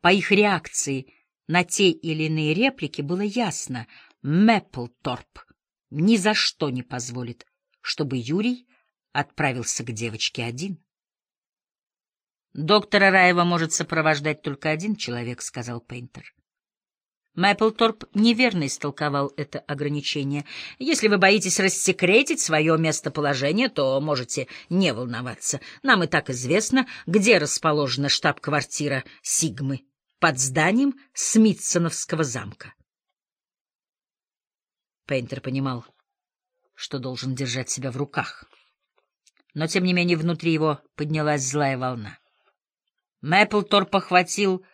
По их реакции на те или иные реплики было ясно — Мэпплторп ни за что не позволит, чтобы Юрий отправился к девочке один. «Доктора Раева может сопровождать только один человек», — сказал Пейнтер. Мэпплторп неверно истолковал это ограничение. «Если вы боитесь рассекретить свое местоположение, то можете не волноваться. Нам и так известно, где расположена штаб-квартира Сигмы, под зданием Смитсоновского замка». Пейнтер понимал, что должен держать себя в руках. Но, тем не менее, внутри его поднялась злая волна. Мэпплтор похватил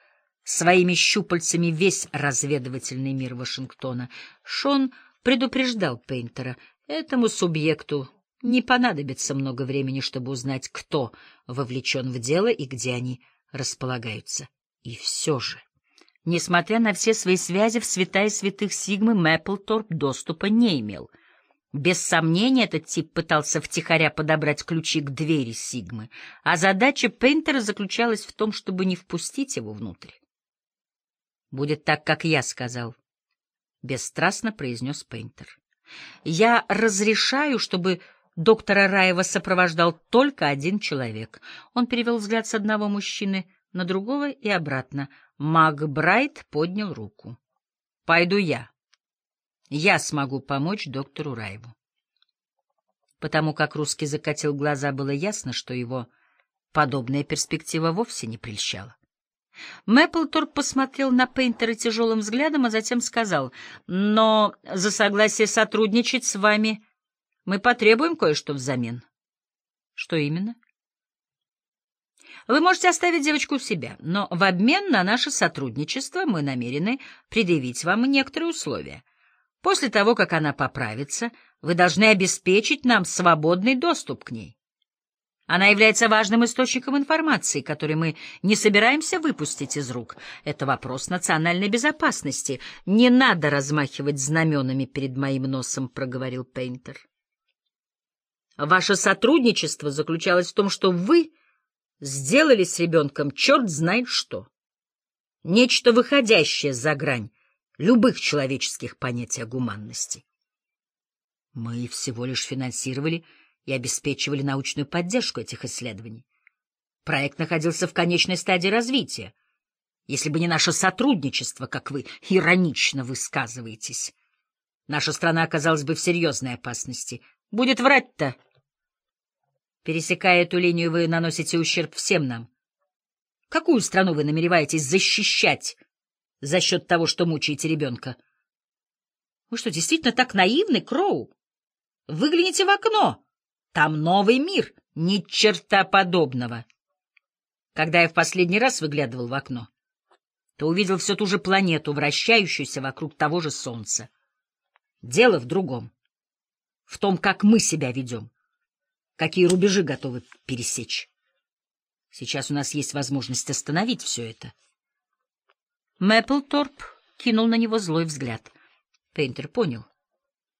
своими щупальцами весь разведывательный мир Вашингтона. Шон предупреждал Пейнтера, этому субъекту не понадобится много времени, чтобы узнать, кто вовлечен в дело и где они располагаются. И все же, несмотря на все свои связи в святая святых Сигмы, Мэпплторп доступа не имел — без сомнения, этот тип пытался втихаря подобрать ключи к двери Сигмы, а задача Пейнтера заключалась в том, чтобы не впустить его внутрь. «Будет так, как я сказал», — бесстрастно произнес Пейнтер. «Я разрешаю, чтобы доктора Раева сопровождал только один человек». Он перевел взгляд с одного мужчины на другого и обратно. Макбрайт поднял руку. «Пойду я». Я смогу помочь доктору Раеву. Потому как русский закатил глаза, было ясно, что его подобная перспектива вовсе не прельщала. Мэпплторп посмотрел на Пейнтера тяжелым взглядом, а затем сказал, «Но за согласие сотрудничать с вами мы потребуем кое-что взамен». «Что именно?» Вы можете оставить девочку у себя, но в обмен на наше сотрудничество мы намерены предъявить вам некоторые условия — После того, как она поправится, вы должны обеспечить нам свободный доступ к ней. Она является важным источником информации, который мы не собираемся выпустить из рук. Это вопрос национальной безопасности. Не надо размахивать знаменами перед моим носом, — проговорил Пейнтер. Ваше сотрудничество заключалось в том, что вы сделали с ребенком черт знает что. Нечто выходящее за грань любых человеческих понятий о гуманности. Мы всего лишь финансировали и обеспечивали научную поддержку этих исследований. Проект находился в конечной стадии развития. Если бы не наше сотрудничество, как вы иронично высказываетесь, наша страна оказалась бы в серьезной опасности. Будет врать-то. Пересекая эту линию, вы наносите ущерб всем нам. Какую страну вы намереваетесь защищать за счет того, что мучаете ребенка. Вы что, действительно так наивны, Кроу? Выгляните в окно. Там новый мир, ни черта подобного. Когда я в последний раз выглядывал в окно, то увидел всю ту же планету, вращающуюся вокруг того же Солнца. Дело в другом. В том, как мы себя ведем, какие рубежи готовы пересечь. Сейчас у нас есть возможность остановить все это. Мэпплторп кинул на него злой взгляд. Пейнтер понял.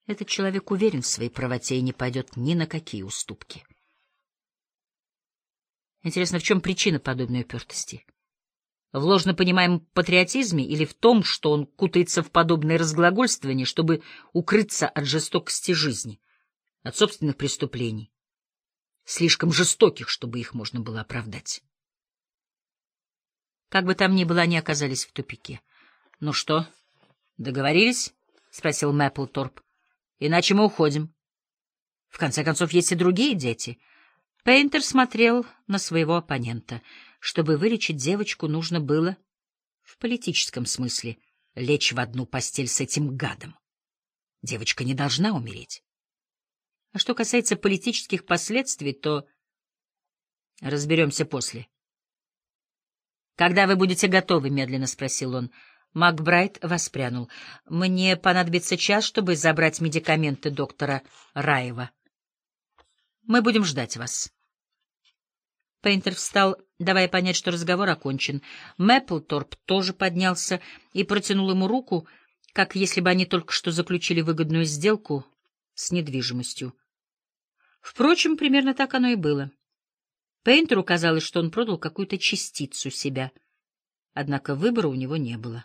Этот человек уверен в своей правоте и не пойдет ни на какие уступки. Интересно, в чем причина подобной упертости? В ложно понимаемом патриотизме или в том, что он кутается в подобное разглагольствование, чтобы укрыться от жестокости жизни, от собственных преступлений, слишком жестоких, чтобы их можно было оправдать? Как бы там ни было, они оказались в тупике. — Ну что, договорились? — спросил Мэпплторп. — Иначе мы уходим. В конце концов, есть и другие дети. Пейнтер смотрел на своего оппонента. Чтобы вылечить девочку, нужно было, в политическом смысле, лечь в одну постель с этим гадом. Девочка не должна умереть. А что касается политических последствий, то разберемся после. «Когда вы будете готовы?» — медленно спросил он. Макбрайт воспрянул. «Мне понадобится час, чтобы забрать медикаменты доктора Раева. Мы будем ждать вас». Пейнтер встал, давая понять, что разговор окончен. Мэпплторп тоже поднялся и протянул ему руку, как если бы они только что заключили выгодную сделку с недвижимостью. Впрочем, примерно так оно и было. Пейнтеру казалось, что он продал какую-то частицу себя. Однако выбора у него не было.